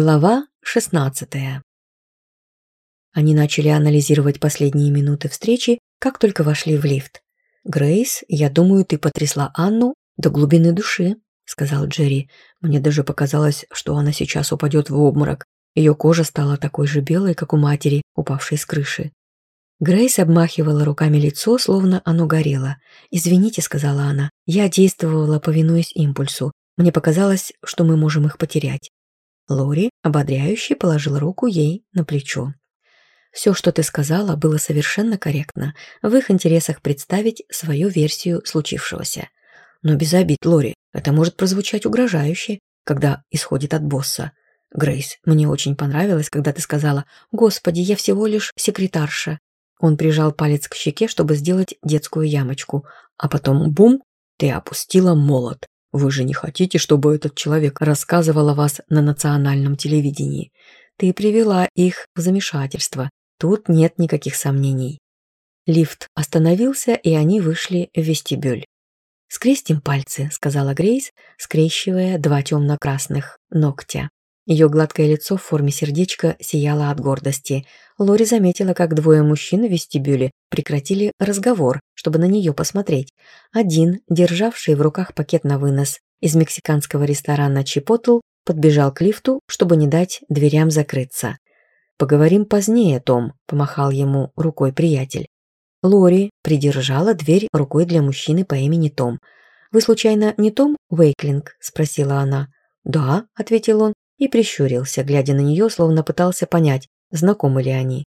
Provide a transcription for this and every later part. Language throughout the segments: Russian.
Глава 16. Они начали анализировать последние минуты встречи, как только вошли в лифт. «Грейс, я думаю, ты потрясла Анну до глубины души», — сказал Джерри. «Мне даже показалось, что она сейчас упадет в обморок. Ее кожа стала такой же белой, как у матери, упавшей с крыши». Грейс обмахивала руками лицо, словно оно горело. «Извините», — сказала она, — «я действовала, повинуясь импульсу. Мне показалось, что мы можем их потерять». Лори, ободряюще положил руку ей на плечо. Все, что ты сказала, было совершенно корректно. В их интересах представить свою версию случившегося. Но без обид, Лори, это может прозвучать угрожающе, когда исходит от босса. Грейс, мне очень понравилось, когда ты сказала «Господи, я всего лишь секретарша». Он прижал палец к щеке, чтобы сделать детскую ямочку, а потом бум, ты опустила молот. Вы же не хотите, чтобы этот человек рассказывал о вас на национальном телевидении. Ты привела их в замешательство. Тут нет никаких сомнений. Лифт остановился, и они вышли в вестибюль. «Скрестим пальцы», — сказала Грейс, скрещивая два темно-красных ногтя. Ее гладкое лицо в форме сердечка сияло от гордости. Лори заметила, как двое мужчин в вестибюле прекратили разговор, чтобы на нее посмотреть. Один, державший в руках пакет на вынос, из мексиканского ресторана «Чипотл» подбежал к лифту, чтобы не дать дверям закрыться. «Поговорим позднее, Том», – помахал ему рукой приятель. Лори придержала дверь рукой для мужчины по имени Том. «Вы, случайно, не Том Уэйклинг?» – спросила она. «Да», – ответил он, и прищурился, глядя на нее, словно пытался понять, знакомы ли они.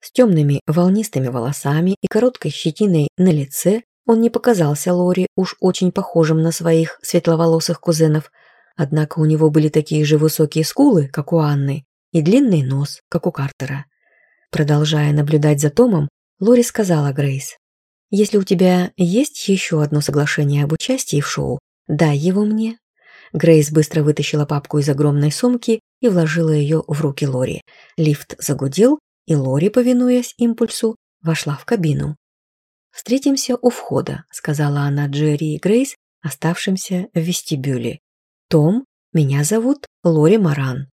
С темными волнистыми волосами и короткой щетиной на лице он не показался Лори уж очень похожим на своих светловолосых кузенов, однако у него были такие же высокие скулы, как у Анны, и длинный нос, как у Картера. Продолжая наблюдать за Томом, Лори сказала Грейс, «Если у тебя есть еще одно соглашение об участии в шоу, дай его мне, Грейс быстро вытащила папку из огромной сумки и вложила ее в руки Лори. Лифт загудел, и Лори, повинуясь импульсу, вошла в кабину. «Встретимся у входа», — сказала она Джерри и Грейс, оставшимся в вестибюле. «Том, меня зовут Лори Маран».